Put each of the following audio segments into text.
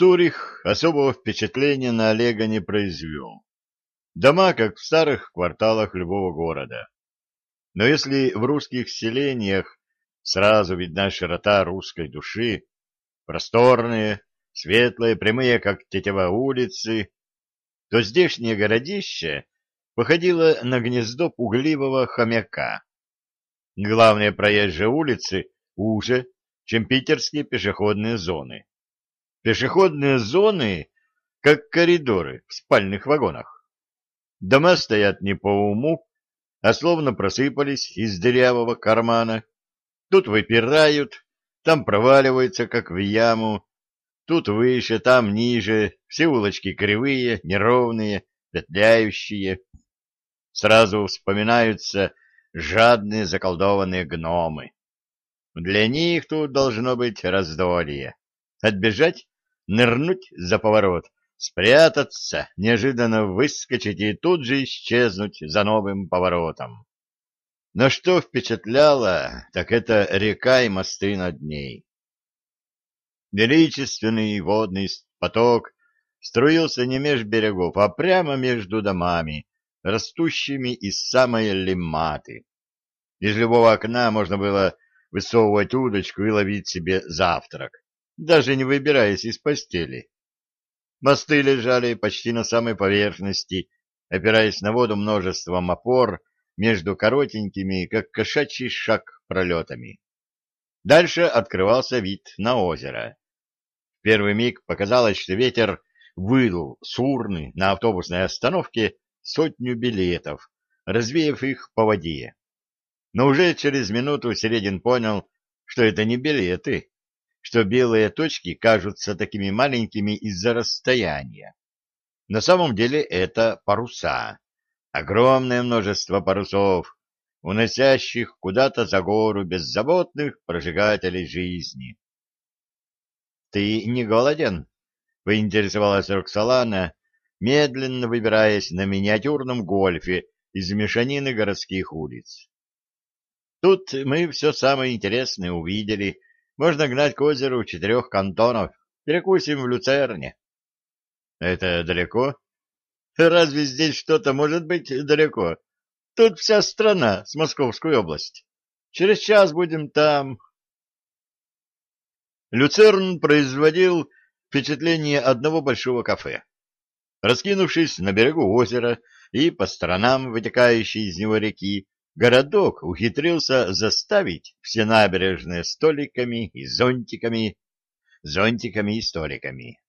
Цурих особого впечатления на Олега не произвел. Дома, как в старых кварталах любого города. Но если в русских селениях сразу видна широта русской души, просторные, светлые, прямые, как тетива улицы, то здешнее городище походило на гнездо пугливого хомяка. Главные проезжие улицы уже, чем питерские пешеходные зоны. Пешеходные зоны, как коридоры в спальных вагонах. Дома стоят не по уму, а словно просыпались из дырявого кармана. Тут выпирают, там проваливаются, как в яму, тут выше, там ниже, все улочки кривые, неровные, петляющие. Сразу вспоминаются жадные заколдованные гномы. Для них тут должно быть раздолье. Отбежать, нырнуть за поворот, спрятаться, неожиданно выскочить и тут же исчезнуть за новым поворотом. Но что впечатляло, так это река и мосты над ней. Величественный водный поток струился не меж берегов, а прямо между домами, растущими из самой лиматы. Из любого окна можно было высовывать удочку и ловить себе завтрак, даже не выбираясь из постели. Мосты лежали почти на самой поверхности, опираясь на воду множеством опор между коротенькими, как кошачий шаг, пролетами. Дальше открывался вид на озеро. В первый миг показалось, что ветер выдул с урны на автобусной остановке сотню билетов, развеяв их по воде. Но уже через минуту Середин понял, что это не билеты, что белые точки кажутся такими маленькими из-за расстояния. На самом деле это паруса, огромное множество парусов, уносящих куда-то за гору беззаботных прожигателей жизни. — Ты не голоден? — поинтересовалась Роксолана, медленно выбираясь на миниатюрном гольфе из мешанины городских улиц. Тут мы все самое интересное увидели. Можно гнать к озеру четырех кантонов. Перекусим в Люцерне. Это далеко? Разве здесь что-то может быть далеко? Тут вся страна с Московской области. Через час будем там. Люцерн производил впечатление одного большого кафе. Раскинувшись на берегу озера и по сторонам вытекающей из него реки, городок ухитрился заставить все набережные столиками и зонтиками, зонтиками и столиками.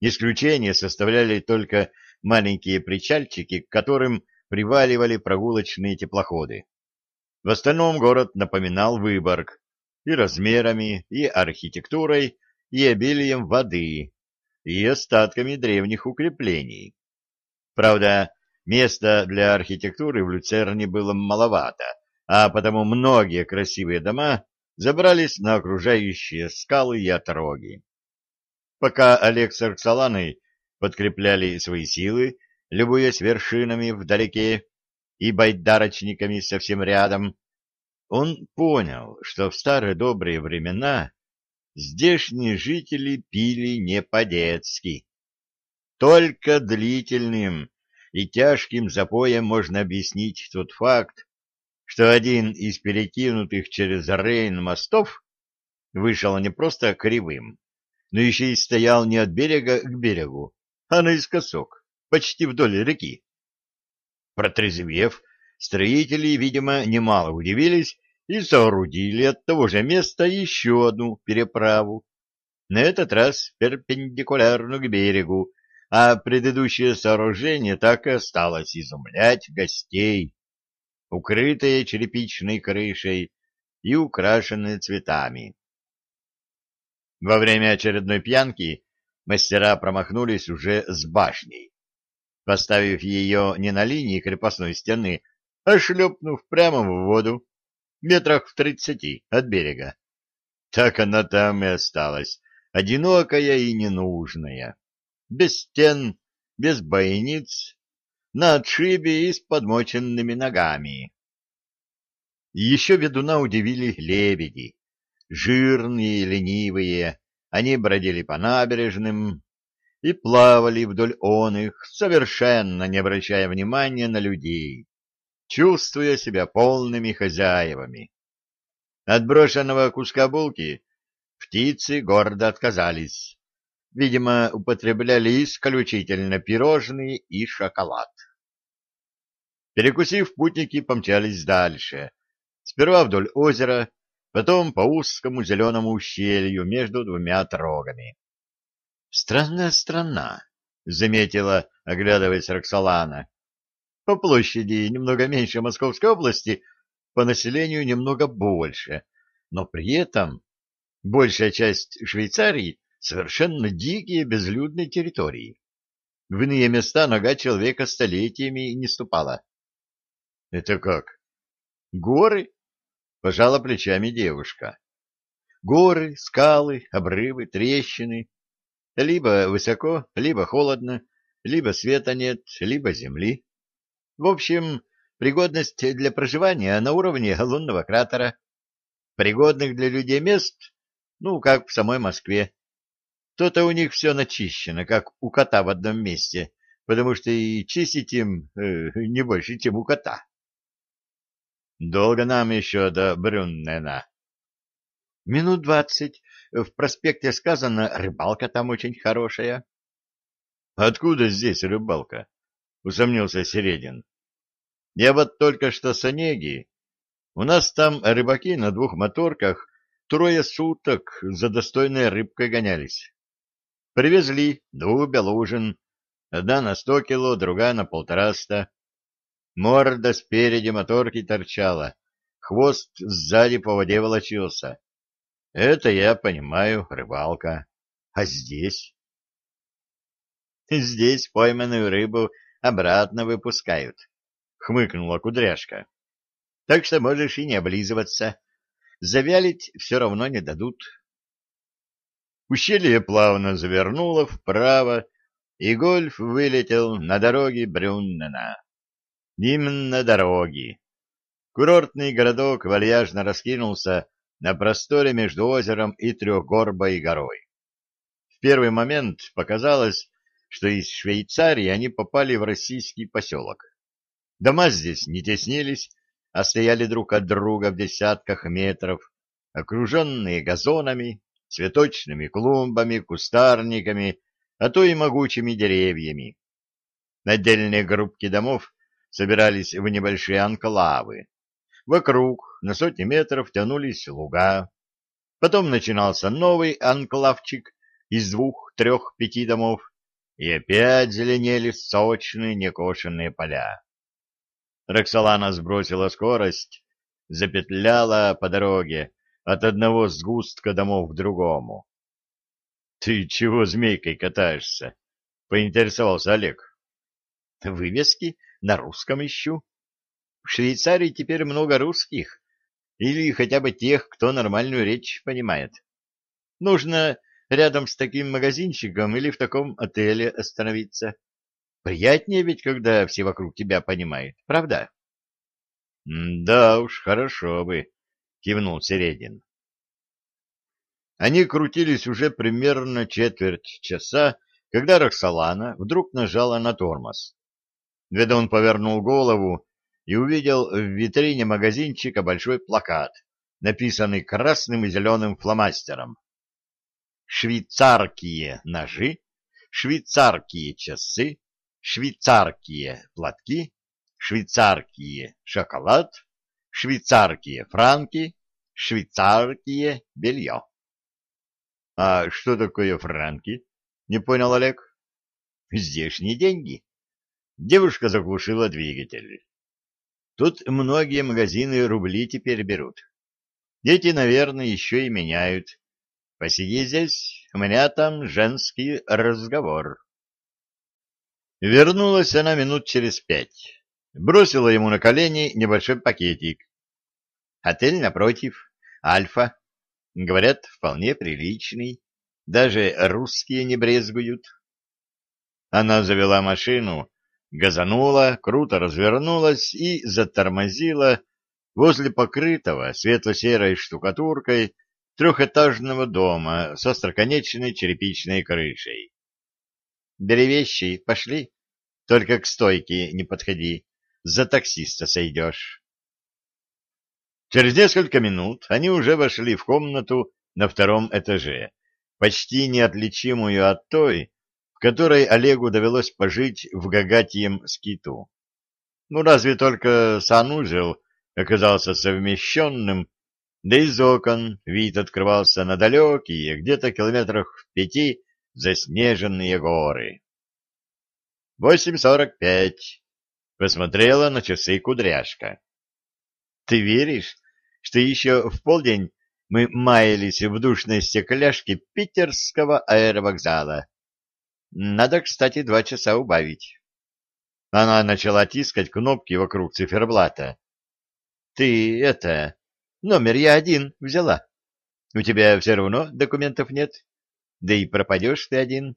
Исключение составляли только маленькие причальчики, к которым приваливали прогулочные теплоходы. В остальном город напоминал Выборг и размерами, и архитектурой, и обилием воды, и остатками древних укреплений. Правда, места для архитектуры в Люцерне было маловато, а потому многие красивые дома забрались на окружающие скалы и отроги. Пока Олег с Арксаланой подкрепляли свои силы, любуясь вершинами вдалеке и байдарочниками совсем рядом, он понял, что в старые добрые времена здешние жители пили не по-детски. Только длительным и тяжким запоем можно объяснить тот факт, что один из перекинутых через Рейн мостов вышел не просто кривым, но еще и стоял не от берега к берегу, а наискосок, почти вдоль реки. Протрезвев, строители, видимо, немало удивились и соорудили от того же места еще одну переправу, на этот раз перпендикулярно к берегу, а предыдущее сооружение так и осталось изумлять гостей, укрытое черепичной крышей и украшенное цветами. Во время очередной пьянки мастера промахнулись уже с башней, поставив ее не на линии крепостной стены, а шлепнув прямо в воду, метрах в тридцати от берега. Так она там и осталась, одинокая и ненужная, без стен, без бойниц, на отшибе и с подмоченными ногами. Еще ведуна удивили лебеди, жирные и ленивые, они бродили по набережным и плавали вдоль он их, совершенно не обращая внимания на людей, чувствуя себя полными хозяевами. От брошенного куска булки птицы гордо отказались. Видимо, употребляли исключительно пирожные и шоколад. Перекусив, путники помчались дальше. Сперва вдоль озера, потом по узкому зеленому ущелью между двумя трогами. «Странная страна», — заметила, оглядываясь Роксолана. «По площади немного меньше Московской области, по населению немного больше, но при этом большая часть Швейцарии совершенно дикие безлюдные территории. В иные места нога человека столетиями не ступала. — Это как? — Горы? — пожала плечами девушка. — Горы, скалы, обрывы, трещины. Либо высоко, либо холодно, либо света нет, либо земли. В общем, Пригодность для проживания на уровне лунного кратера. Пригодных для людей мест, ну, как в самой Москве. То-то у них все начищено, как у кота в одном месте, потому что и чистить им э, не больше, чем у кота. Долго нам еще до Брюннена. Минут двадцать. В проспекте сказано, рыбалка там очень хорошая. Откуда здесь рыбалка? Усомнился Середин. Я вот только что с Онеги. У нас там рыбаки на двух моторках трое суток за достойной рыбкой гонялись. Привезли двух белужин, одна на сто кило, другая на полтораста. Морда спереди моторки торчала, хвост сзади по воде волочился. Это я понимаю, рыбалка. А здесь? Здесь пойманную рыбу обратно выпускают, — хмыкнула кудряшка. — Так что можешь и не облизываться. Завялить все равно не дадут. Ущелье плавно завернуло вправо, и гольф вылетел на дороге Брюннена. Именно дороги. Курортный городок вальяжно раскинулся на просторе между озером и трехгорбой горой. В первый момент показалось, что из Швейцарии они попали в российский поселок. Дома здесь не теснились, а стояли друг от друга в десятках метров, окруженные газонами, цветочными клумбами, кустарниками, а то и могучими деревьями. Отдельные группки домов собирались в небольшие анклавы. Вокруг на сотни метров тянулись луга. Потом начинался новый анклавчик из двух, трех, пяти домов, и опять зеленели сочные некошенные поля. Роксолана сбросила скорость, запетляла по дороге от одного сгустка домов к другому. — Ты чего змейкой катаешься? — поинтересовался Олег. — Вывески на русском ищу. В Швейцарии теперь много русских, или хотя бы тех, кто нормальную речь понимает. Нужно рядом с таким магазинчиком или в таком отеле остановиться. Приятнее ведь, когда все вокруг тебя понимают, правда? — Да уж, хорошо бы, — кивнул Середин. Они крутились уже примерно четверть часа, когда Роксолана вдруг нажала на тормоз. Ведун повернул голову и увидел в витрине магазинчика большой плакат, написанный красным и зеленым фломастером. «Швейцарские ножи, швейцарские часы, швейцарские платки, швейцарские шоколад, швейцарские франки, швейцарские белье. — А что такое франки? — не понял Олег. — Здешние деньги. Девушка заглушила двигатель. Тут многие магазины рубли теперь берут. Дети, наверное, еще и меняют. Посиди здесь, у меня там женский разговор. Вернулась она минут через пять. Бросила ему на колени небольшой пакетик. Отель напротив, Альфа. Говорят, вполне приличный. Даже русские не брезгуют. Она завела машину, газанула, круто развернулась и затормозила возле покрытого светло-серой штукатуркой трехэтажного дома со остроконечной черепичной крышей. «Бери вещи, пошли, только к стойке не подходи, за таксиста сойдешь». Через несколько минут они уже вошли в комнату на втором этаже, почти неотличимую от той, в которой Олегу довелось пожить в Гагатием скиту. Ну, разве только санузел оказался совмещенным, да из окон вид открывался на далекие, где-то километрах в пяти, заснеженные горы. «Восемь сорок пять», — посмотрела на часы кудряшка. «Ты веришь, что еще в полдень мы маялись в душной стекляшке питерского аэровокзала? Надо, кстати, два часа убавить». Она начала тискать кнопки вокруг циферблата. «Ты это... Номер я один взяла. У тебя все равно документов нет. Да и пропадешь ты один.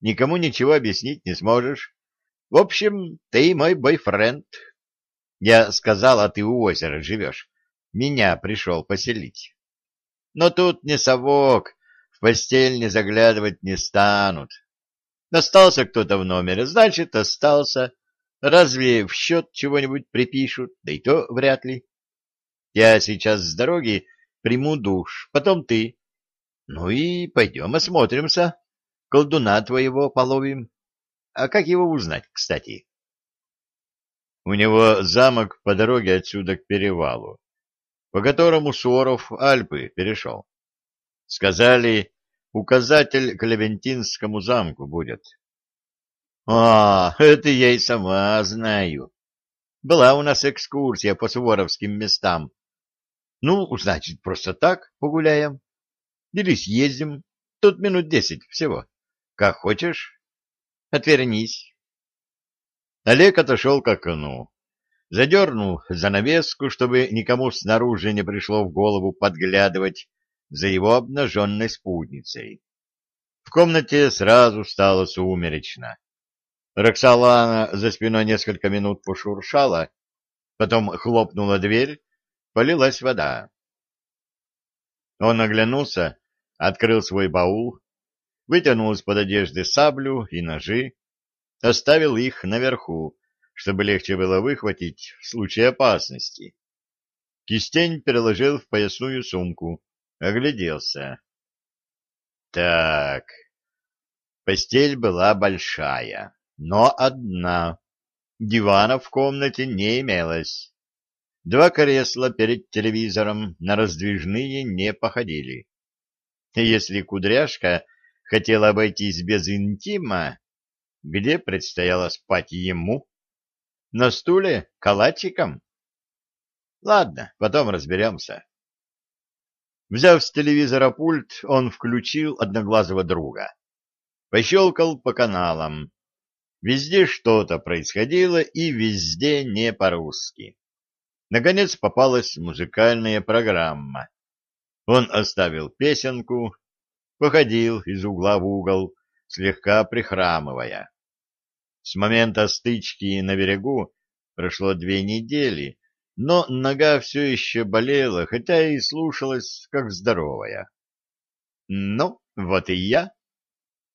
Никому ничего объяснить не сможешь. В общем, ты мой бойфренд. Я сказал, а ты у озера живешь. Меня пришел поселить. Но тут не совок, в постель не заглядывать не станут. Остался кто-то в номере, значит, остался. Разве в счет чего-нибудь припишут? Да и то вряд ли. Я сейчас с дороги приму душ, потом ты. Ну и пойдем осмотримся. Колдуна твоего половим. А как его узнать, кстати? У него замок по дороге отсюда к перевалу, по которому Суворов Альпы перешел. Сказали, указатель к Левентинскому замку будет. А, это я и сама знаю. Была у нас экскурсия по суворовским местам. Ну, значит, просто так погуляем. Или съездим. Тут минут десять всего. Как хочешь. Отвернись. Олег отошел к окну. Задернул занавеску, чтобы никому снаружи не пришло в голову подглядывать за его обнаженной спутницей. В комнате сразу стало сумеречно. Роксолана за спиной несколько минут пошуршала, потом хлопнула дверь, полилась вода. Он оглянулся, открыл свой баул, вытянул из-под одежды саблю и ножи, оставил их наверху, чтобы легче было выхватить в случае опасности. Кистень переложил в поясную сумку, огляделся. Так, постель была большая, но одна. Дивана в комнате не имелось. Два кресла перед телевизором на раздвижные не походили. Если кудряшка хотела обойтись без интима, где предстояло спать ему? На стуле калачиком? Ладно, потом разберемся. Взяв с телевизора пульт, он включил одноглазого друга. Пощелкал по каналам. Везде что-то происходило и везде не по-русски. Наконец попалась музыкальная программа. Он оставил песенку, походил из угла в угол, слегка прихрамывая. С момента стычки на берегу прошло две недели, но нога все еще болела, хотя и слушалась как здоровая. «Ну, вот и я!»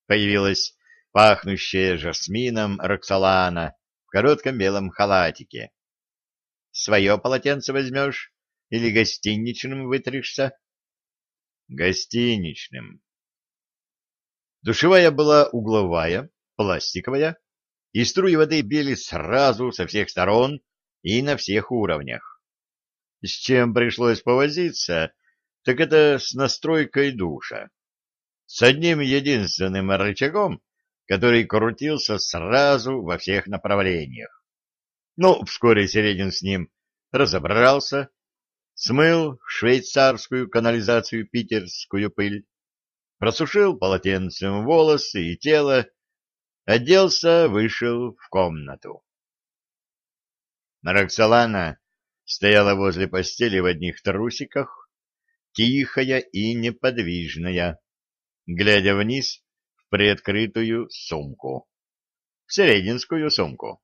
Появилась пахнущая жасмином Роксолана в коротком белом халатике. Свое полотенце возьмешь или гостиничным вытришься? Гостиничным. Душевая была угловая, пластиковая, и струи воды били сразу со всех сторон и на всех уровнях. С чем пришлось повозиться, так это с настройкой душа. С одним единственным рычагом, который крутился сразу во всех направлениях. Но вскоре Середин с ним разобрался, смыл швейцарскую канализацию питерскую пыль, просушил полотенцем волосы и тело, оделся, вышел в комнату. Роксолана стояла возле постели в одних трусиках, тихая и неподвижная, глядя вниз в приоткрытую сумку, в серединскую сумку.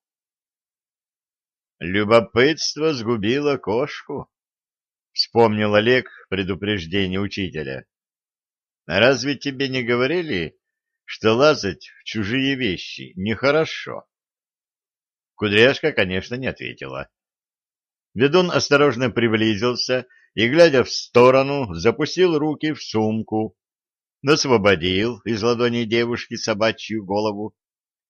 Любопытство сгубило кошку. — вспомнил Олег предупреждение учителя. «Разве тебе не говорили, что лазать в чужие вещи нехорошо?» Кудряшка, конечно, не ответила. Ведун осторожно приблизился и, глядя в сторону, запустил руки в сумку, освободил из ладони девушки собачью голову,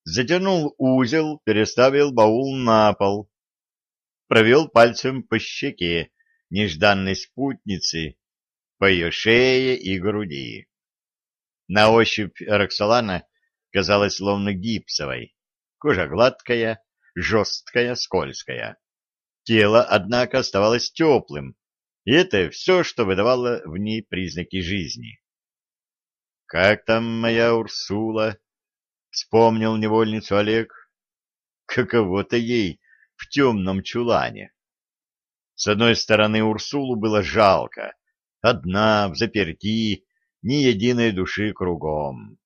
затянул узел, переставил баул на пол, провел пальцем по щеке нежданной спутницы, по ее шее и груди. На ощупь Роксолана казалась словно гипсовой, кожа гладкая, жесткая, скользкая. Тело, однако, оставалось теплым, и это все, что выдавало в ней признаки жизни. «Как там моя Урсула?» — вспомнил невольницу Олег. «Каково-то ей в темном чулане». С одной стороны, Урсулу было жалко. Одна, в заперти, ни единой души кругом.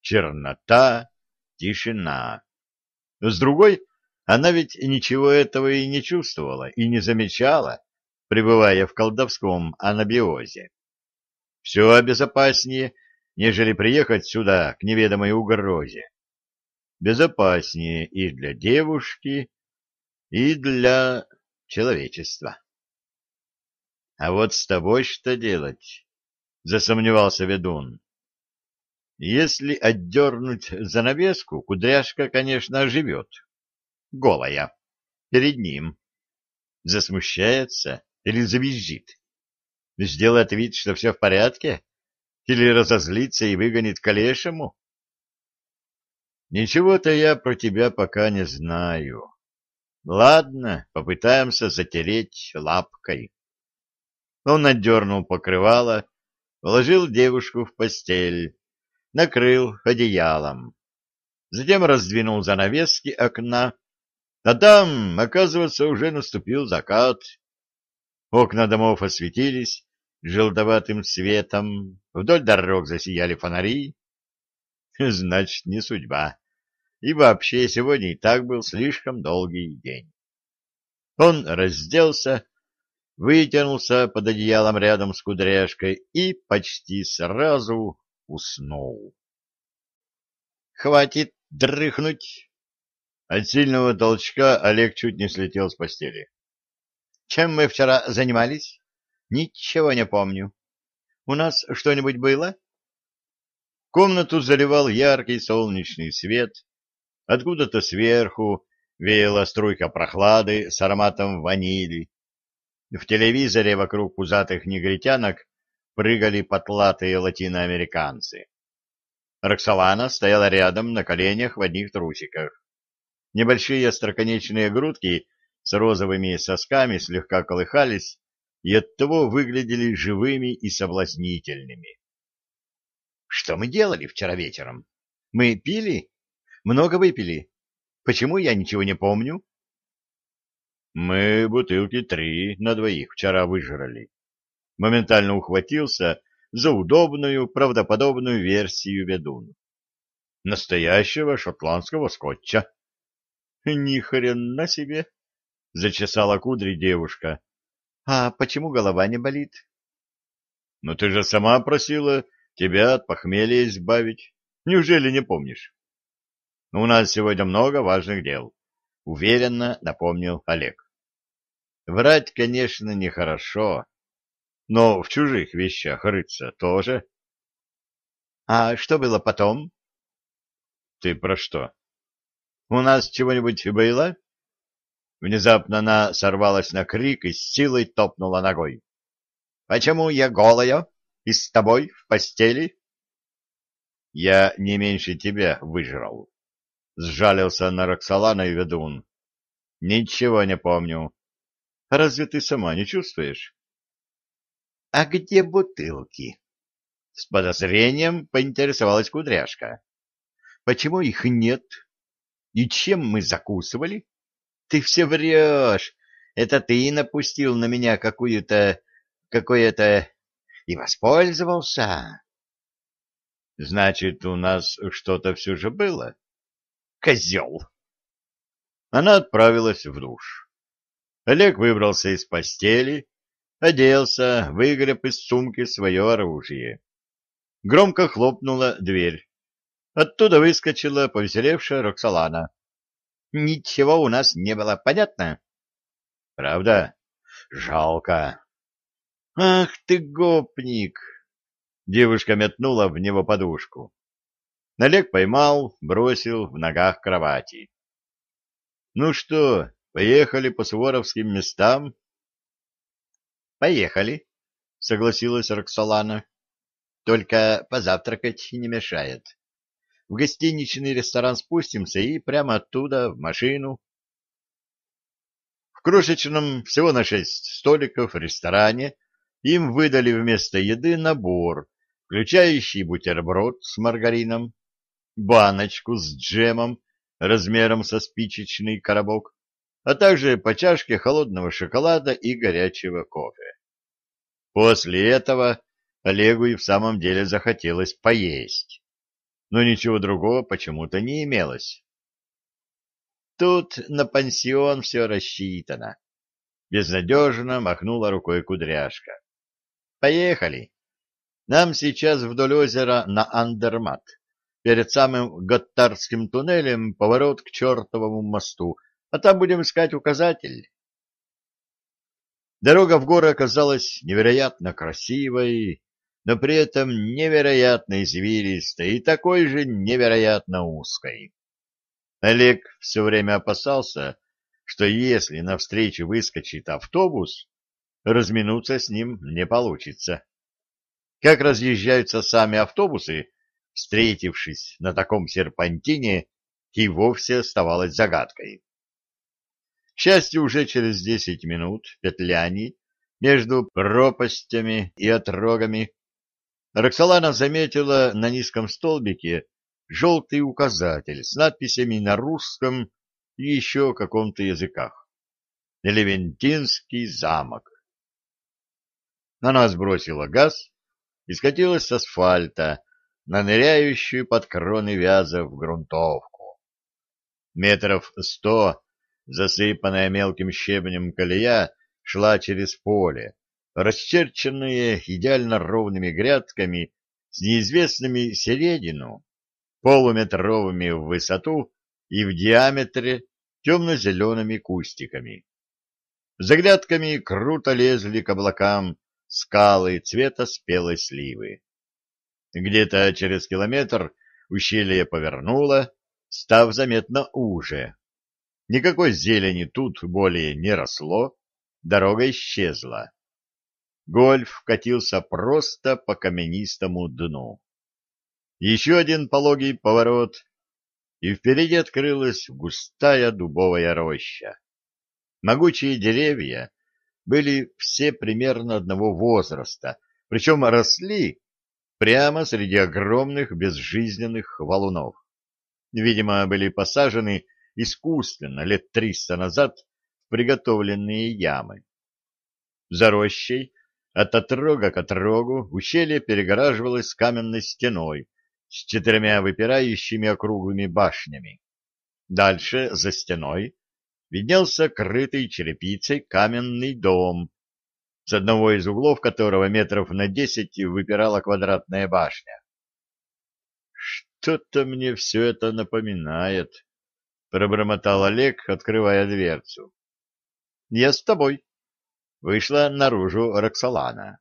Чернота, тишина. С другой, она ведь ничего этого и не чувствовала, и не замечала, пребывая в колдовском анабиозе. Все безопаснее, нежели приехать сюда к неведомой угрозе. Безопаснее и для девушки, и для человечества. — А вот с тобой что делать? — засомневался ведун. Если отдернуть занавеску, кудряшка, конечно, оживет. Голая. Перед ним. Засмущается или завизжит. Сделает вид, что все в порядке? Или разозлится и выгонит к? Ничего-то я про тебя пока не знаю. Ладно, попытаемся затереть лапкой. Он отдернул покрывало, положил девушку в постель, накрыл одеялом. Затем раздвинул занавески окна, а там, оказывается, уже наступил закат. Окна домов осветились желтоватым светом, вдоль дорог засияли фонари. Значит, не судьба. И вообще сегодня и так был слишком долгий день. Он разделся, вытянулся под одеялом рядом с кудряшкой и почти сразу уснул. «Хватит дрыхнуть!» От сильного толчка Олег чуть не слетел с постели. «Чем мы вчера занимались?» «Ничего не помню. У нас что-нибудь было?» Комнату заливал яркий солнечный свет. Откуда-то сверху веяла струйка прохлады с ароматом ванили. В телевизоре вокруг пузатых негритянок прыгали потлатые латиноамериканцы. Роксолана стояла рядом на коленях в одних трусиках. Небольшие остроконечные грудки с розовыми сосками слегка колыхались и оттого выглядели живыми и соблазнительными. — Что мы делали вчера вечером? Мы пили? Много выпили? Почему я ничего не помню? Мы бутылки три на двоих вчера выжрали. Моментально ухватился за удобную, правдоподобную версию ведун. Настоящего шотландского скотча. Ни хрена себе! Зачесала кудри девушка. А почему голова не болит? Ну ты же сама просила тебя от похмелья избавить. Неужели не помнишь? У нас сегодня много важных дел, уверенно напомнил Олег. Врать, конечно, нехорошо, но в чужих вещах рыться тоже. — А что было потом? — Ты про что? У нас чего-нибудь было? Внезапно она сорвалась на крик и с силой топнула ногой. — Почему я голая и с тобой в постели? — Я не меньше тебя выжрал. Сжалился на Роксолана и ведун. — Ничего не помню. Разве ты сама не чувствуешь? — А где бутылки? С подозрением поинтересовалась кудряшка. — Почему их нет? И чем мы закусывали? Ты все врешь. Это ты напустил на меня какую-то... какое-то... и воспользовался. Значит, у нас что-то все же было? Козел! Она отправилась в душ. Олег выбрался из постели, Оделся, выгреб из сумки свое оружие. Громко хлопнула дверь. Оттуда выскочила повеселевшая Роксолана. Ничего у нас не было, понятно? Правда? Жалко. Ах ты, гопник! Девушка метнула в него подушку. Налег поймал, бросил в ногах кровати. Ну что, поехали по суворовским местам? Поехали, согласилась Роксолана. Только позавтракать не мешает. В гостиничный ресторан спустимся и прямо оттуда в машину. В крошечном, всего на шесть столиков ресторане им выдали вместо еды набор, включающий бутерброд с маргарином, баночку с джемом размером со спичечный коробок, а также по чашке холодного шоколада и горячего кофе. После этого Олегу и в самом деле захотелось поесть, но ничего другого почему-то не имелось. Тут на пансион все рассчитано. Безнадежно махнула рукой кудряшка. Поехали. Нам сейчас вдоль озера на Андермат. Перед самым Готтардским туннелем поворот к чертовому мосту, а там будем искать указатель. Дорога в горы оказалась невероятно красивой, но при этом невероятно извилистой и такой же невероятно узкой. Олег все время опасался, что если навстречу выскочит автобус, разминуться с ним не получится. Как разъезжаются сами автобусы, встретившись на таком серпантине, и вовсе оставалось загадкой. К счастью, уже через десять минут петляний между пропастями и отрогами Роксолана заметила на низком столбике желтый указатель с надписями на русском и еще каком-то языках. Левентинский замок. Она сбросила газ и скатилась с асфальта на ныряющую под кроны вяза в грунтовку. Метров сто засыпанная мелким щебнем колея шла через поле, расчерченные идеально ровными грядками с неизвестными середину, полуметровыми в высоту и в диаметре темно-зелеными кустиками. За грядками круто лезли к облакам скалы цвета спелой сливы. Где-то через километр ущелье повернуло, став заметно уже. Никакой зелени тут более не росло, дорога исчезла. Гольф катился просто по каменистому дну. Еще один пологий поворот, и впереди открылась густая дубовая роща. Могучие деревья были все примерно одного возраста, причем росли прямо среди огромных безжизненных валунов. Видимо, были посажены искусственно лет триста назад в приготовленные ямы. За рощей от отрога к отрогу ущелье перегораживалось каменной стеной с четырьмя выпирающими округлыми башнями. Дальше, за стеной, виднелся крытый черепицей каменный дом, с одного из углов которого метров на десять выпирала квадратная башня. «Что-то мне все это напоминает», — пробормотал Олег, открывая дверцу. «Я с тобой», — вышла наружу Роксолана.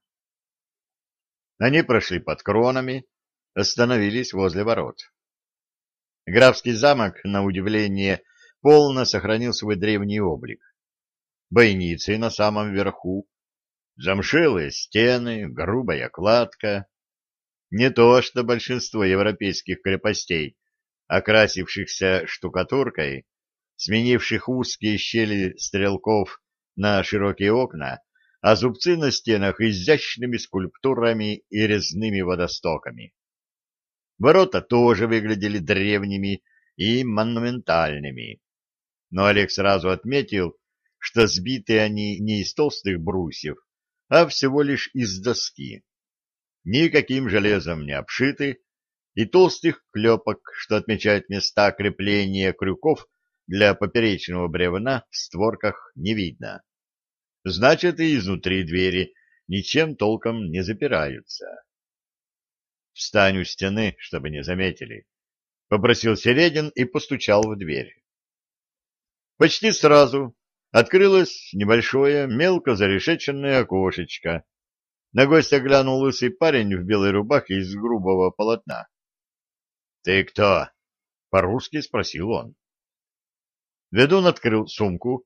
Они прошли под кронами, остановились возле ворот. Графский замок, на удивление, полно сохранил свой древний облик. Бойницы на самом верху, замшелые стены, грубая кладка. Не то, что большинство европейских крепостей, окрасившихся штукатуркой, сменивших узкие щели стрелков на широкие окна, а зубцы на стенах изящными скульптурами и резными водостоками. Ворота тоже выглядели древними и монументальными но Олег сразу отметил, что сбиты они не из толстых брусьев, а всего лишь из доски. Никаким железом не обшиты, и толстых клепок, что отмечают места крепления крюков для поперечного бревна, в створках не видно. Значит, и изнутри двери ничем толком не запираются. Встань у стены, чтобы не заметили. Попросил Середин и постучал в дверь. Почти сразу открылось небольшое, мелко зарешеченное окошечко. На гостя глянул лысый парень в белой рубахе из грубого полотна. — Ты кто? — по-русски спросил он. Ведун открыл сумку,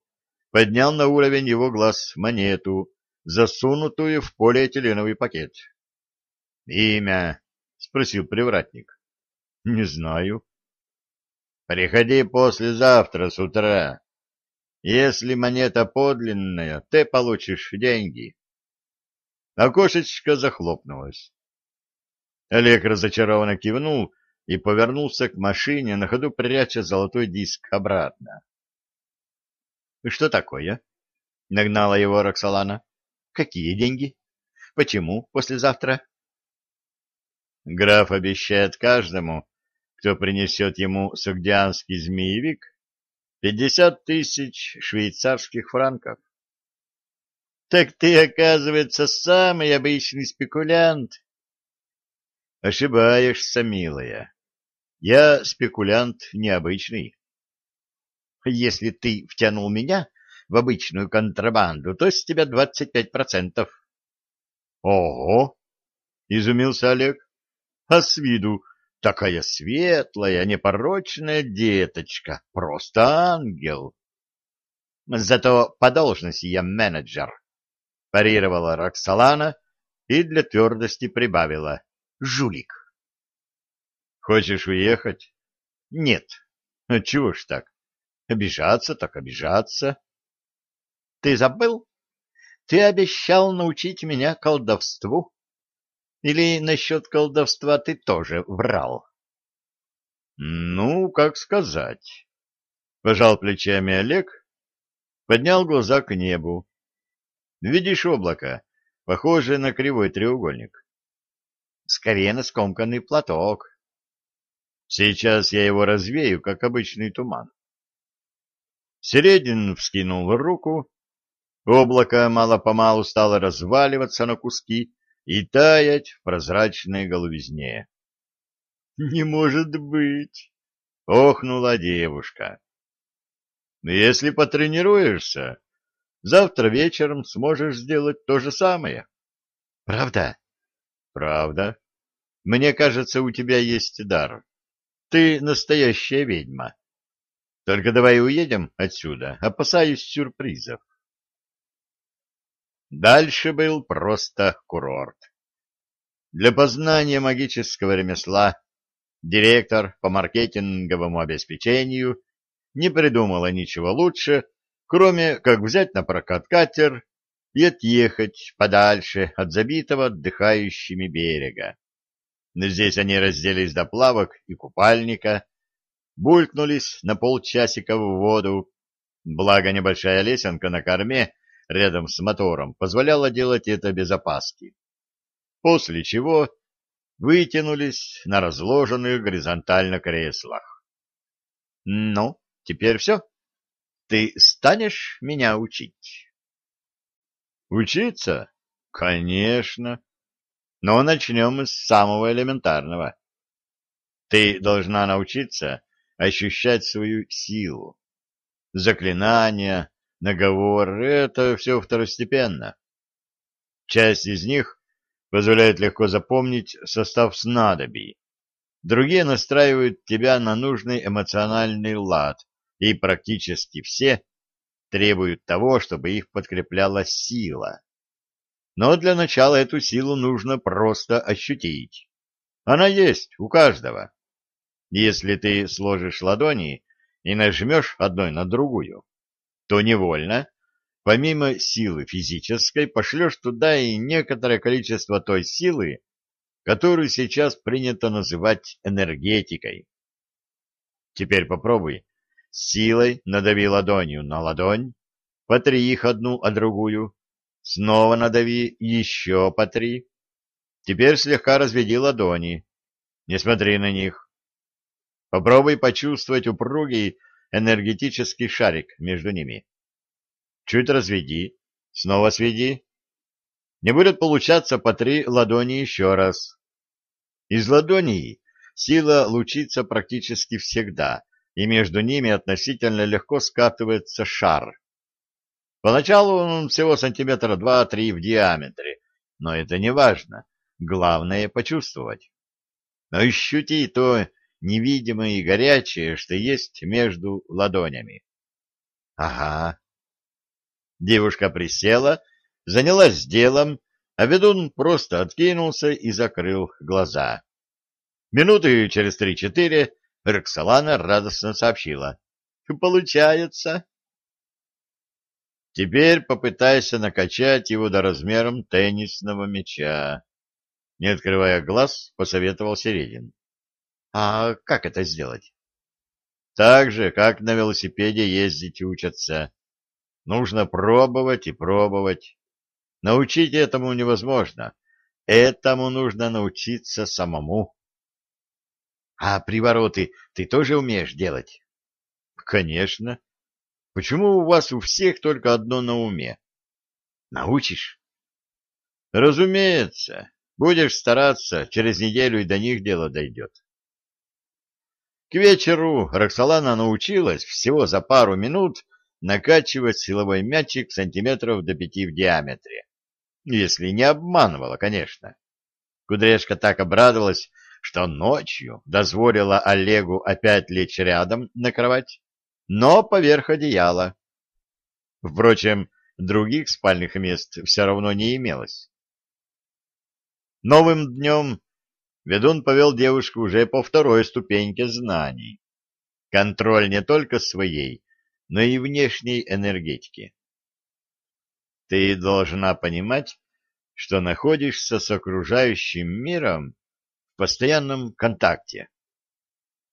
поднял на уровень его глаз монету, засунутую в полиэтиленовый пакет. — Имя? — спросил привратник. — Не знаю. — Приходи послезавтра с утра. Если монета подлинная, ты получишь деньги. Окошечко захлопнулось. Олег разочарованно кивнул и повернулся к машине, на ходу пряча золотой диск обратно. — Что такое? — нагнала его Роксолана. — Какие деньги? Почему послезавтра? Граф обещает каждому, кто принесет ему сагдианский змеевик, пятьдесят тысяч швейцарских франков. — Так ты, оказывается, самый обычный спекулянт. — Ошибаешься, милая. Я спекулянт необычный. Если ты втянул меня в обычную контрабанду, то с тебя двадцать пять процентов. — Ого! — изумился Олег. — А с виду такая светлая, непорочная деточка, просто ангел. — Зато по должности я менеджер, — парировала Роксолана и для твердости прибавила. — Жулик. — Хочешь уехать? — Нет. — Чего ж так? Обижаться так обижаться. Ты забыл? Ты обещал научить меня колдовству. Или насчет колдовства ты тоже врал? Ну, как сказать. Пожал плечами Олег, поднял глаза к небу. Видишь облако, похожее на кривой треугольник? Скорее на скомканный платок. Сейчас я его развею, как обычный туман. Середин вскинул руку, облако мало-помалу стало разваливаться на куски и таять в прозрачной головизне. — Не может быть! — охнула девушка. — Если потренируешься, завтра вечером сможешь сделать то же самое. — Правда? — Правда. Мне кажется, у тебя есть дар. Ты настоящая ведьма. Только давай уедем отсюда, опасаюсь сюрпризов. Дальше был просто курорт. Для познания магического ремесла директор по маркетинговому обеспечению не придумала ничего лучше, кроме как взять на прокат катер и отъехать подальше от забитого отдыхающими берега. Здесь они разделись до плавок и купальника, булькнулись на полчасика в воду, благо небольшая лесенка на корме рядом с мотором позволяла делать это без опаски. После чего вытянулись на разложенных горизонтально креслах. — Ну, теперь все? Ты станешь меня учить? — Учиться? Конечно. Но начнем с самого элементарного. Ты должна научиться ощущать свою силу. Заклинания, наговоры — это все второстепенно. Часть из них позволяет легко запомнить состав снадобий. Другие настраивают тебя на нужный эмоциональный лад, и практически все требуют того, чтобы их подкрепляла сила. Но для начала эту силу нужно просто ощутить. Она есть у каждого. Если ты сложишь ладони и нажмешь одной на другую, то невольно, помимо силы физической, пошлешь туда и некоторое количество той силы, которую сейчас принято называть энергетикой. Теперь попробуй. Силой надави ладонью на ладонь, по три их одну, а другую. Снова надави еще по три. Теперь слегка разведи ладони. Не смотри на них. Попробуй почувствовать упругий энергетический шарик между ними. Чуть разведи, Снова сведи. Не будет получаться по три ладони еще раз. Из ладоней сила лучится практически всегда, и между ними относительно легко скатывается шар. Поначалу он всего сантиметра два-три в диаметре, но это не важно. Главное — почувствовать. Но ощути то невидимое и горячее, что есть между ладонями. Ага. Девушка присела, занялась делом, а ведун просто откинулся и закрыл глаза. Минуты через три-четыре Роксолана радостно сообщила. «Получается!» Теперь попытайся накачать его до размером теннисного мяча. Не открывая глаз, посоветовал Середин. А как это сделать? Так же, как на велосипеде ездить учатся. Нужно пробовать и пробовать. Научить этому невозможно. Этому нужно научиться самому. А привороты ты тоже умеешь делать? Конечно. Почему у вас у всех только одно на уме? Научишь? Разумеется. Будешь стараться, через неделю и до них дело дойдет. К вечеру Роксолана научилась всего за пару минут накачивать силовой мячик сантиметров до пяти в диаметре. Если не обманывала, конечно. Кудряшка так обрадовалась, что ночью дозволила Олегу опять лечь рядом на кровать но поверх одеяла. Впрочем, других спальных мест все равно не имелось. Новым днем ведун повел девушку уже по второй ступеньке знаний. Контроль не только своей, но и внешней энергетики. Ты должна понимать, что находишься с окружающим миром в постоянном контакте,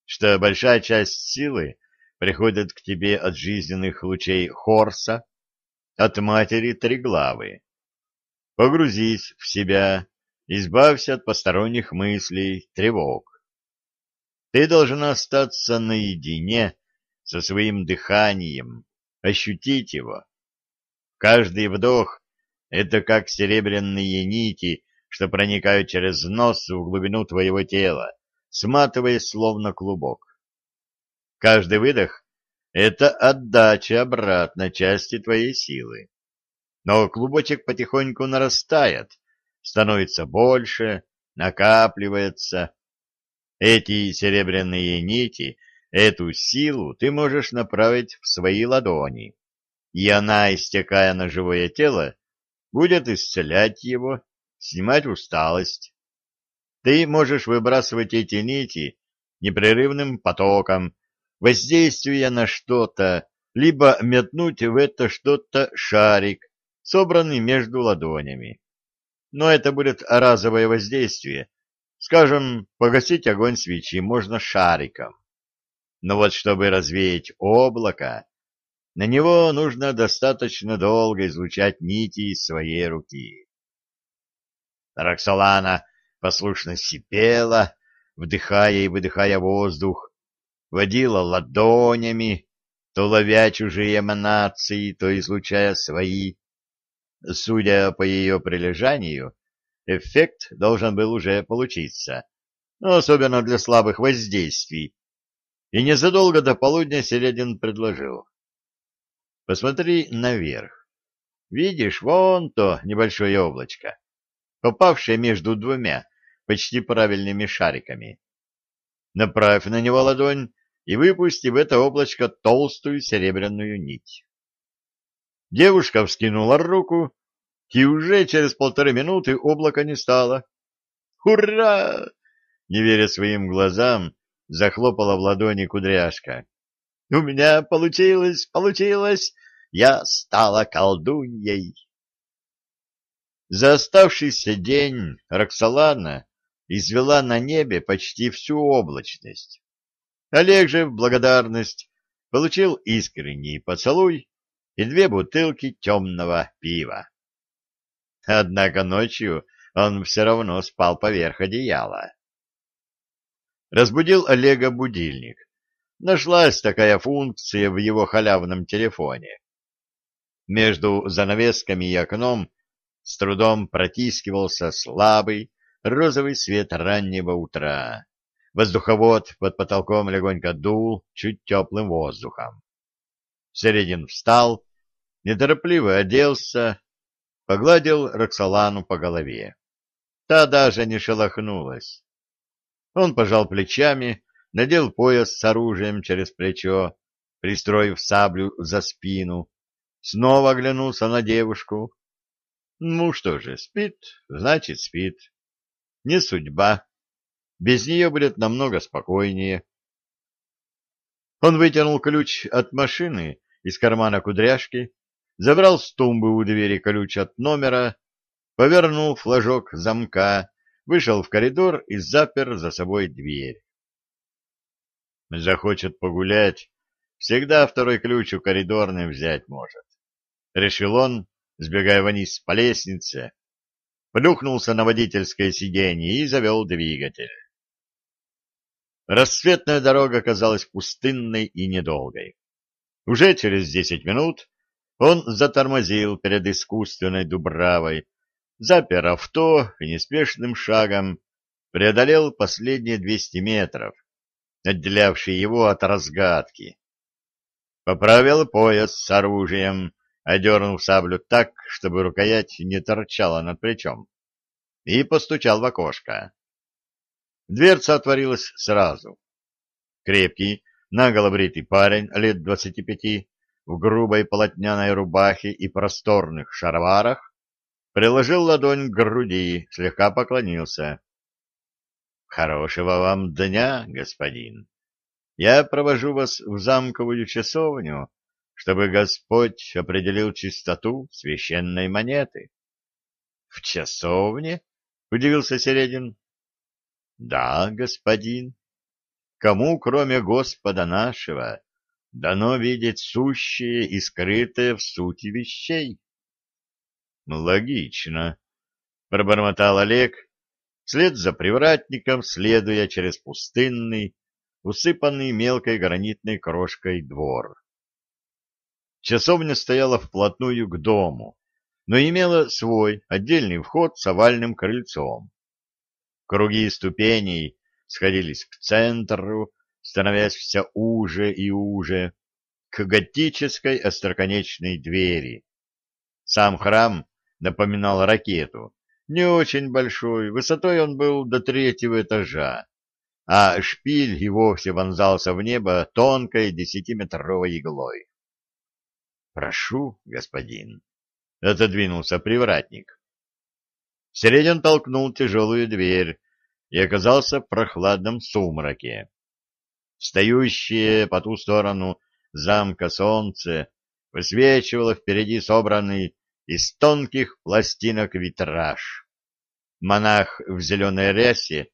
что большая часть силы приходят к тебе от жизненных лучей Хорса, от матери Триглавы. Погрузись в себя, избавься от посторонних мыслей, тревог. Ты должна остаться наедине со своим дыханием, ощутить его. Каждый вдох — это как серебряные нити, что проникают через нос в глубину твоего тела, сматываясь словно клубок. Каждый выдох — это отдача обратно части твоей силы. Но клубочек потихоньку нарастает, становится больше, накапливается. Эти серебряные нити, эту силу ты можешь направить в свои ладони, и она, истекая на живое тело, будет исцелять его, снимать усталость. Ты можешь выбрасывать эти нити непрерывным потоком, воздействия на что-то, либо метнуть в это что-то шарик, собранный между ладонями. Но это будет разовое воздействие. Скажем, погасить огонь свечи можно шариком. Но вот чтобы развеять облако, на него нужно достаточно долго излучать нити из своей руки. Роксолана послушно сипела, вдыхая и выдыхая воздух, водила ладонями, то ловя чужие эманации, то излучая свои. Судя по ее прилежанию, эффект должен был уже получиться, но особенно для слабых воздействий. И незадолго до полудня Середин предложил. Посмотри наверх. Видишь, вон то небольшое облачко, попавшее между двумя почти правильными шариками. Направь на него ладонь и выпусти в это облачко толстую серебряную нить. Девушка вскинула руку, и уже через полторы минуты облака не стало. «Ура!» — не веря своим глазам, захлопала в ладони кудряшка. «У меня получилось, получилось! Я стала колдуньей!» За оставшийся день Роксолана извела на небе почти всю облачность. Олег же в благодарность получил искренний поцелуй и две бутылки темного пива. Однако ночью он все равно спал поверх одеяла. Разбудил Олега будильник. Нашлась такая функция в его халявном телефоне. Между занавесками и окном с трудом протискивался слабый розовый свет раннего утра. Воздуховод под потолком легонько дул чуть теплым воздухом. Середин встал, неторопливо оделся, погладил Роксолану по голове. Та даже не шелохнулась. Он пожал плечами, надел пояс с оружием через плечо, пристроив саблю за спину, снова оглянулся на девушку. Ну что же, спит, значит спит. Не судьба. Без нее будет намного спокойнее. Он вытянул ключ от машины из кармана кудряшки, забрал с тумбы у двери ключ от номера, повернул флажок замка, вышел в коридор и запер за собой дверь. Захочет погулять, всегда второй ключ у коридорной взять может. Решил он, сбегая вниз по лестнице, плюхнулся на водительское сиденье и завел двигатель. Рассветная дорога казалась пустынной и недолгой. Уже через десять минут он затормозил перед искусственной дубравой, запер авто и неспешным шагом преодолел последние двести метров, отделявшие его от разгадки. Поправил пояс с оружием, одернул саблю так, чтобы рукоять не торчала над плечом, и постучал в окошко. Дверца отворилась сразу. Крепкий, наголобритый парень лет двадцати пяти, в грубой полотняной рубахе и просторных шароварах, приложил ладонь к груди, слегка поклонился. — Хорошего вам дня, господин. Я провожу вас в замковую часовню, чтобы Господь определил чистоту священной монеты. — В часовне? — удивился Середин. — Да, господин. Кому, кроме Господа нашего, дано видеть сущее и скрытое в сути вещей? — Логично, — пробормотал Олег, вслед за привратником, следуя через пустынный, усыпанный мелкой гранитной крошкой двор. Часовня стояла вплотную к дому, но имела свой отдельный вход с овальным крыльцом. Круги ступеней сходились к центру, становясь все уже и уже, к готической остроконечной двери. Сам храм напоминал ракету, не очень большой, высотой он был до третьего этажа, а шпиль и вовсе вонзался в небо тонкой десятиметровой иглой. Прошу, господин. Отодвинулся привратник. Середин толкнул тяжелую дверь и оказался в прохладном сумраке. Встающее по ту сторону замка солнце высвечивало впереди собранный из тонких пластинок витраж. Монах в зеленой рясе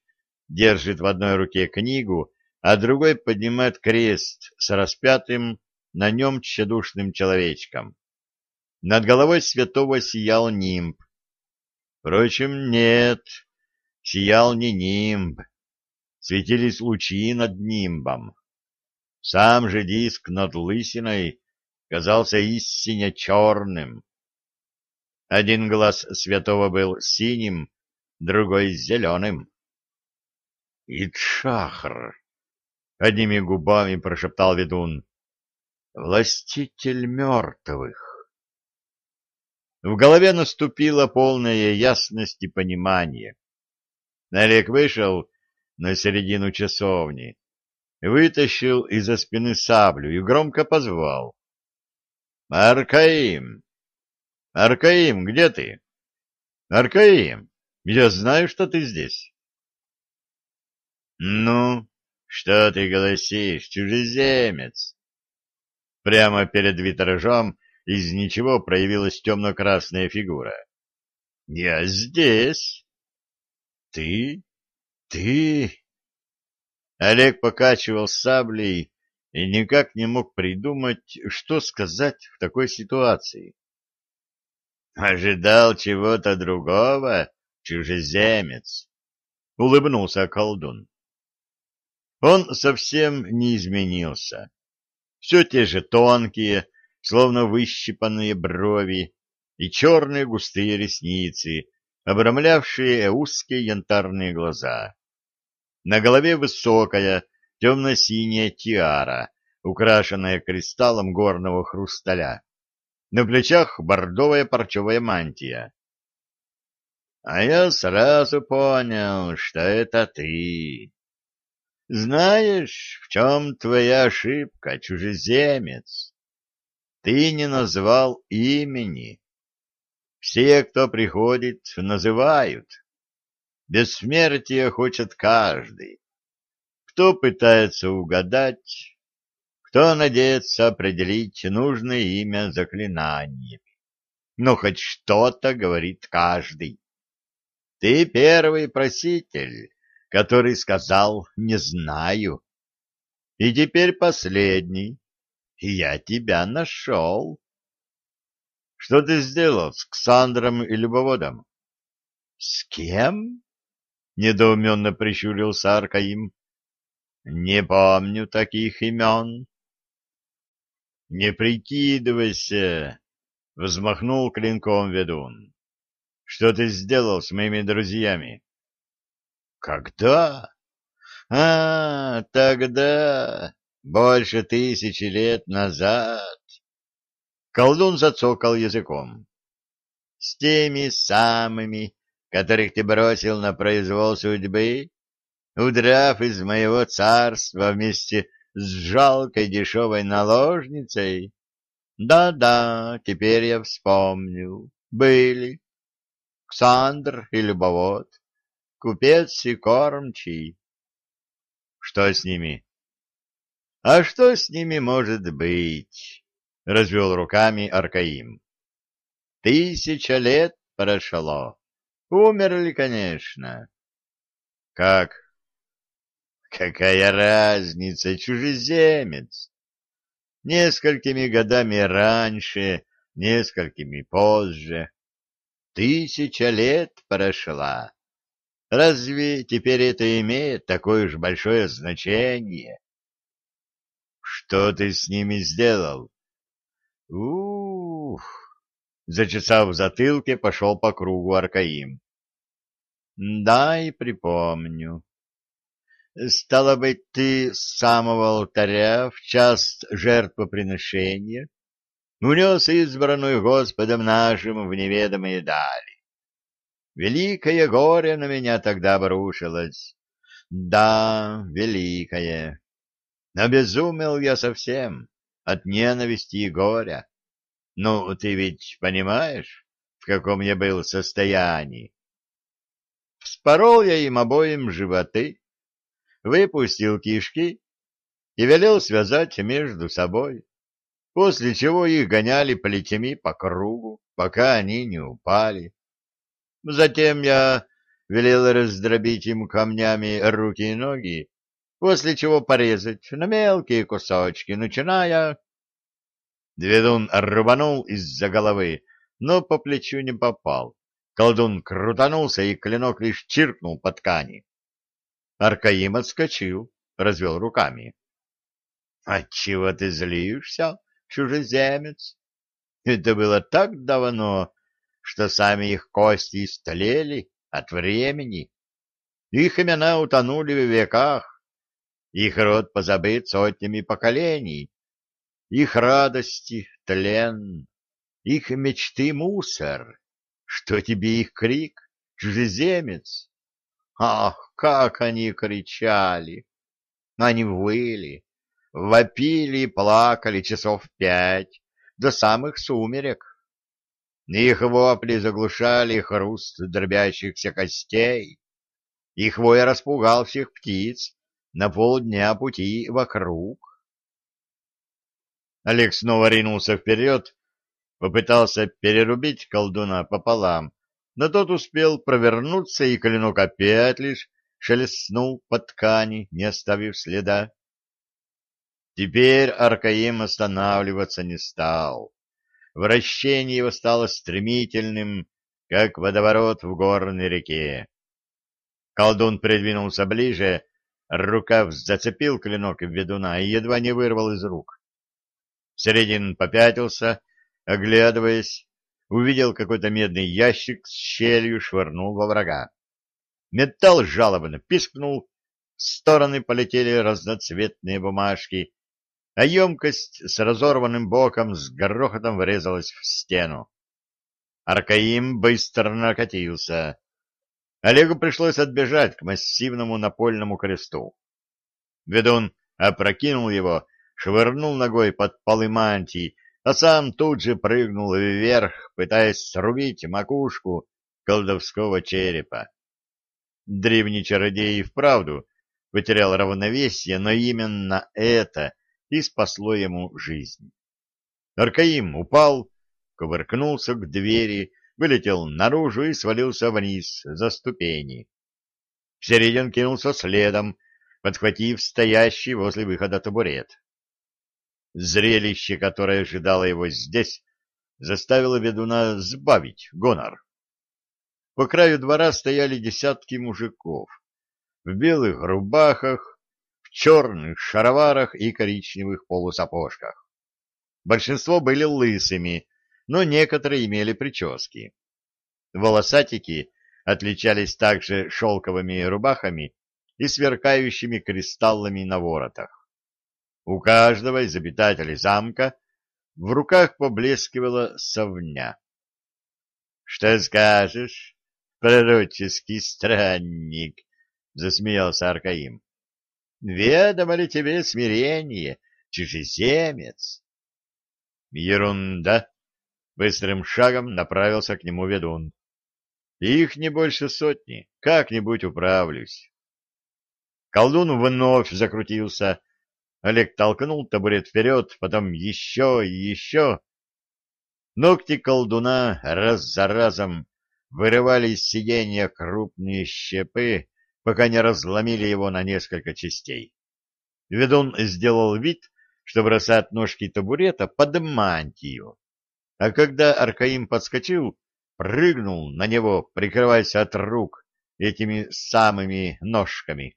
держит в одной руке книгу, а другой поднимает крест с распятым на нем тщедушным человечком. Над головой святого сиял нимб. Впрочем, нет, сиял не нимб. Светились лучи над нимбом. Сам же диск над лысиной казался истинно черным. Один глаз святого был синим, другой — зеленым. «Итшахр!» — одними губами прошептал ведун властитель мертвых. В голове наступила полная ясность и понимание. Олег вышел на середину часовни, вытащил из-за спины саблю и громко позвал. «Аркаим! Аркаим, где ты? Аркаим, я знаю, что ты здесь». «Ну, что ты голосишь, чужеземец?» Прямо перед витражом из ничего проявилась темно-красная фигура. «Я здесь!» «Ты? Ты?» Олег покачивал саблей и никак не мог придумать, что сказать в такой ситуации. «Ожидал чего-то другого, чужеземец!» — улыбнулся колдун. Он совсем не изменился все те же тонкие, словно выщипанные брови, и черные густые ресницы, обрамлявшие узкие янтарные глаза. На голове высокая темно-синяя тиара, украшенная кристаллом горного хрусталя. На плечах бордовая парчевая мантия. А я сразу понял, что это ты. Знаешь, в чем твоя ошибка, чужеземец? Ты не назвал имени. Все, кто приходит, называют. Бессмертие хочет каждый. Кто пытается угадать, кто надеется определить нужное имя заклинаниями. Но хоть что-то говорит каждый. Ты первый проситель, который сказал «не знаю». И теперь последний. Я тебя нашел. Что ты сделал с Ксандром и Любоводом? — С кем? — недоуменно прищурился Аркаим. — Не помню таких имен. — Не прикидывайся, — взмахнул клинком ведун. Что ты сделал с моими друзьями? Когда? А, тогда, больше тысячи лет назад. Колдун зацокал языком. С теми самыми, которых ты бросил на произвол судьбы, удрав из моего царства вместе с жалкой дешевой наложницей? Да-да, теперь я вспомню. Были. Ксандр и Любовод, купец и кормчий. Что с ними? А что с ними может быть? Развел руками Аркаим. Тысяча лет прошло. Умерли, конечно. Как? Какая разница, чужеземец? Несколькими годами раньше, несколькими позже. Тысяча лет прошла. Разве теперь это имеет такое уж большое значение? Что ты с ними сделал? Ух! Зачесав затылке, пошел по кругу Аркаим. Да, и припомню. Стало быть, ты с самого алтаря в час жертвоприношения унес избранную Господом нашим в неведомые дали. Великое горе на меня тогда обрушилось. Да, великое. Обезумел я совсем от ненависти и горя. Ну, ты ведь понимаешь, в каком я был состоянии? Вспорол я им обоим животы, выпустил кишки и велел связать между собой после чего их гоняли плетями по кругу, пока они не упали. Затем я велел раздробить им камнями руки и ноги, после чего порезать на мелкие кусочки, начиная... Дведун рубанул из-за головы, но по плечу не попал. Колдун крутанулся, и клинок лишь чиркнул по ткани. Аркаим отскочил, развел руками. — Отчего ты злишься? чужеземец. Это было так давно, что сами их кости истлели от времени. Их имена утонули в веках, их род позабыт сотнями поколений, их радости — тлен, их мечты — мусор. Что тебе их крик, чужеземец? Ах, как они кричали! Они выли, вопили и плакали часов пять, до самых сумерек. Их вопли заглушали хруст дробящихся костей. Их вой распугал всех птиц на полдня пути вокруг. Олег снова ринулся вперед, попытался перерубить колдуна пополам, но тот успел провернуться, и клинок опять лишь шелестнул по ткани, не оставив следа. Теперь Аркаим останавливаться не стал. Вращение его стало стремительным, как водоворот в горной реке. Колдун придвинулся ближе, рукав зацепил клинок ведуна и едва не вырвал из рук. Середин попятился, оглядываясь, увидел какой-то медный ящик с щелью, швырнул во врага. Металл жалобно пискнул, в стороны полетели разноцветные бумажки, а емкость с разорванным боком с грохотом врезалась в стену. Аркаим быстро накатился. Олегу пришлось отбежать к массивному напольному кресту. Ведун опрокинул его, швырнул ногой под полы мантии, а сам тут же прыгнул вверх, пытаясь срубить макушку колдовского черепа. Древний чародей и вправду потерял равновесие, но именно это и спасло ему жизнь. Аркаим упал, кувыркнулся к двери, вылетел наружу и свалился вниз за ступени. Середин кинулся следом, подхватив стоящий возле выхода табурет. Зрелище, которое ожидало его здесь, заставило ведуна сбавить гонор. По краю двора стояли десятки мужиков в белых рубахах, в черных шароварах и коричневых полусапожках. Большинство были лысыми, но некоторые имели прически. Волосатики отличались также шелковыми рубахами и сверкающими кристаллами на воротах. У каждого из обитателей замка в руках поблескивала совня. — Что скажешь, пророческий странник? — засмеялся Аркаим. — Ведомо ли тебе смирение, чужеземец? — Ерунда! — быстрым шагом направился к нему ведун. — Их не больше сотни, как-нибудь управлюсь. Колдун вновь закрутился. Олег толкнул табурет вперед, потом еще и еще. Ногти колдуна раз за разом вырывали из сиденья крупные щепы, пока не разломили его на несколько частей. Ведун сделал вид, что бросает ножки табурета под мантию, а когда Аркаим подскочил, прыгнул на него, прикрываясь от рук этими самыми ножками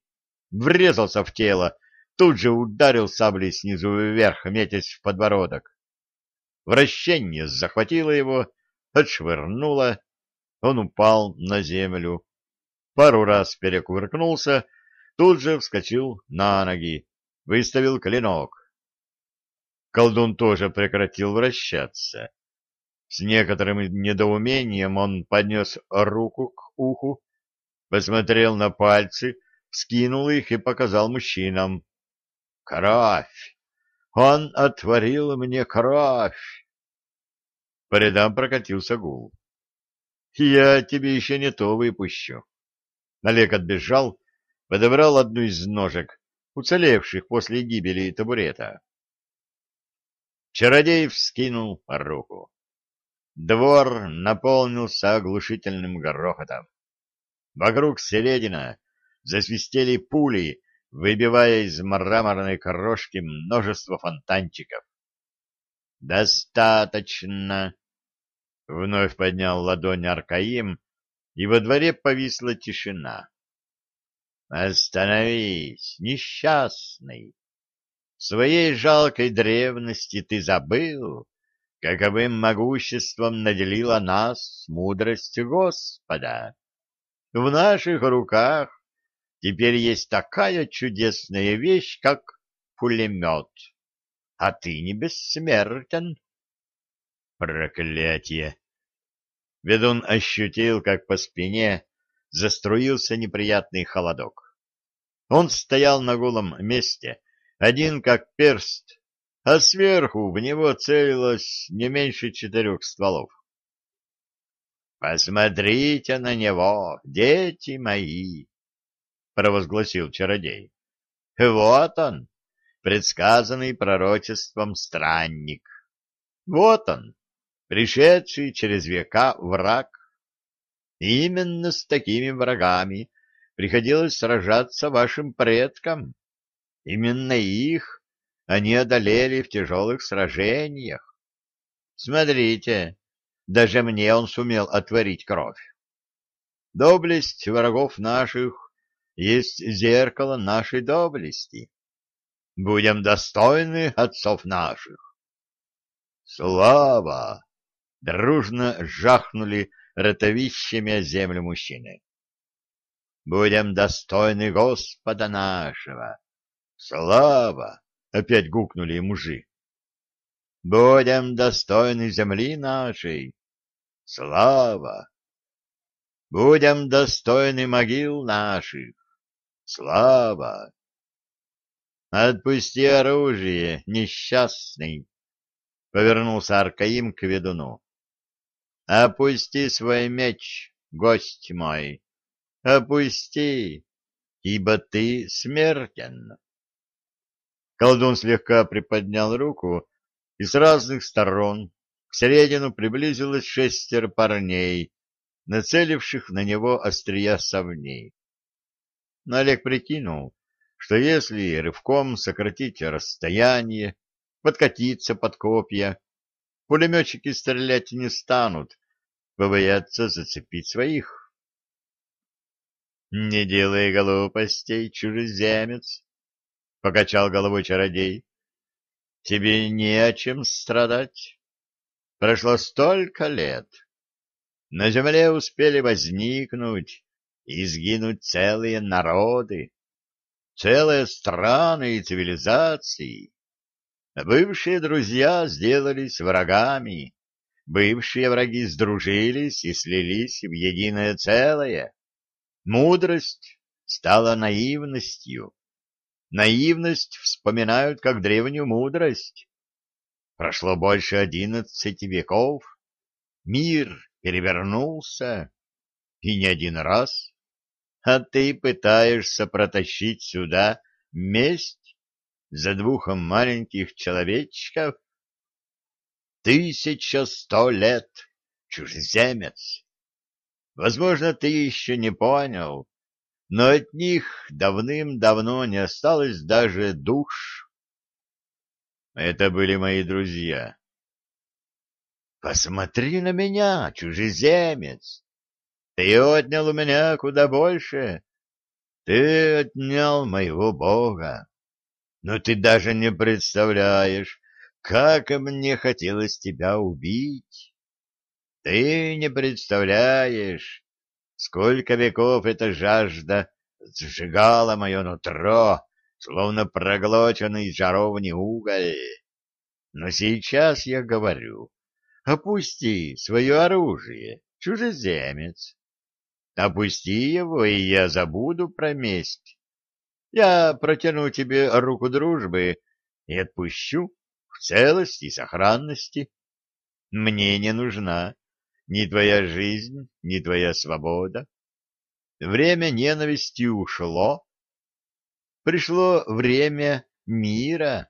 врезался в тело, тут же ударил саблей снизу вверх, метясь в подбородок. Вращение захватило его, отшвырнуло, он упал на землю. Пару раз перекувыркнулся, тут же вскочил на ноги, выставил клинок. Колдун тоже прекратил вращаться. С некоторым недоумением он поднес руку к уху, посмотрел на пальцы, вскинул их и показал мужчинам. «Кровь! Он отворил мне кровь!» По рядам прокатился гул. «Я тебе еще не то выпущу». Олег отбежал, подобрал одну из ножек, уцелевших после гибели табурета. Чародей вскинул руку. Двор наполнился оглушительным грохотом. Вокруг середина засвистели пули, выбивая из мраморной крошки множество фонтанчиков. «Достаточно!» — вновь поднял ладонь Аркаим, и во дворе повисла тишина. «Остановись, несчастный! В своей жалкой древности ты забыл, каковым могуществом наделила нас мудрость Господа. В наших руках Теперь есть такая чудесная вещь, как пулемет. А ты не бессмертен. Проклятие! Ведун ощутил, как по спине заструился неприятный холодок. Он стоял на голом месте, один как перст, а сверху в него целилось не меньше четырех стволов. «Посмотрите на него, дети мои!» — провозгласил чародей. — Вот он, предсказанный пророчеством странник. Вот он, пришедший через века враг. Именно с такими врагами приходилось сражаться вашим предкам. Именно их они одолели в тяжелых сражениях. Смотрите, даже мне он сумел отворить кровь. Доблесть врагов наших есть зеркало нашей доблести. Будем достойны отцов наших. Слава! Дружно жахнули ротовищами о землю мужчины. Будем достойны Господа нашего. Слава! Опять гукнули мужи. Будем достойны земли нашей. Слава! Будем достойны могил наших. Слава! Отпусти оружие, несчастный! Повернулся Аркаим к ведуну. Опусти свой меч, гость мой, опусти, ибо ты смертен. Колдун слегка приподнял руку, и с разных сторон к середину приблизилось шестеро парней, нацеливших на него острия совней. Но Олег прикинул, что если рывком сократить расстояние, подкатиться под копья, пулеметчики стрелять не станут, побоятся зацепить своих. — Не делай глупостей, чужеземец, — покачал головой чародей. — Тебе не о чем страдать. Прошло столько лет. На земле успели возникнуть и сгинуть целые народы, целые страны и цивилизации. Бывшие друзья сделались врагами, бывшие враги сдружились и слились в единое целое. Мудрость стала наивностью. Наивность вспоминают как древнюю мудрость. Прошло больше одиннадцати веков. Мир перевернулся, и не один раз. А ты пытаешься протащить сюда месть за двух маленьких человечков? Тысяча сто лет, чужеземец. Возможно, ты еще не понял, но от них давным-давно не осталось даже душ. Это были мои друзья. Посмотри на меня, чужеземец. Ты отнял у меня куда больше. Ты отнял моего Бога. Но ты даже не представляешь, как мне хотелось тебя убить. Ты не представляешь, сколько веков эта жажда сжигала мое нутро, словно проглоченный жаровни уголь. Но сейчас я говорю, Опусти свое оружие, чужеземец. Опусти его, и я забуду про месть. Я протяну тебе руку дружбы и отпущу в целости и сохранности. Мне не нужна ни твоя жизнь, ни твоя свобода. Время ненависти ушло. Пришло время мира.